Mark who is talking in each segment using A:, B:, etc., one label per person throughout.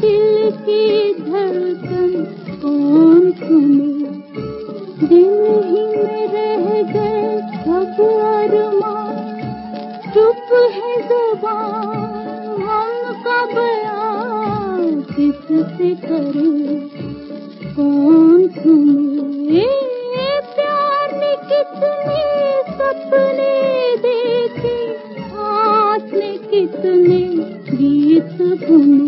A: दिल की धड़कन कौन सुने दिल ही में रह गए चुप है ज़ुबान का बयान कौन सुने प्यार ने कितने सपने देखे हाथ ने कितने गीत बुने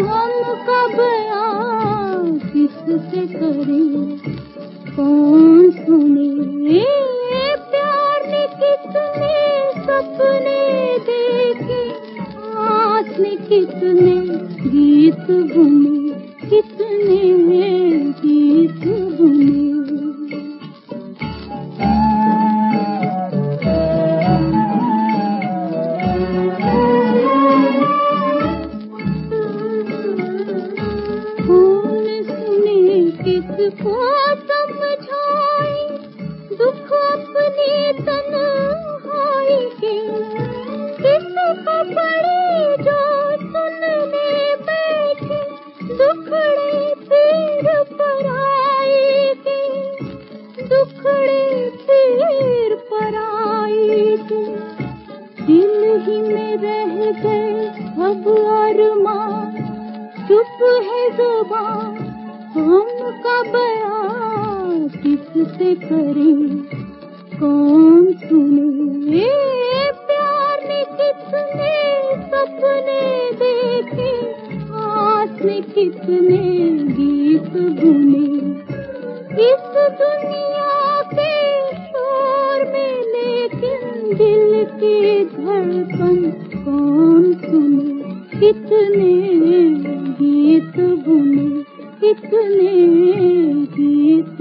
A: हम का बयान किससे करें? कौन सुने प्यार कितने सपने देखे? आस कितने गीत बुने कितने अब अरमान चुप है ज़ुबान। हम का बयान किससे करें? कौन सुने? प्यार ने कितने सपने देखे आस ने कितने गीत बुने इस दुनिया के शोर में लेकिन दिल की धड़कन कितने गीत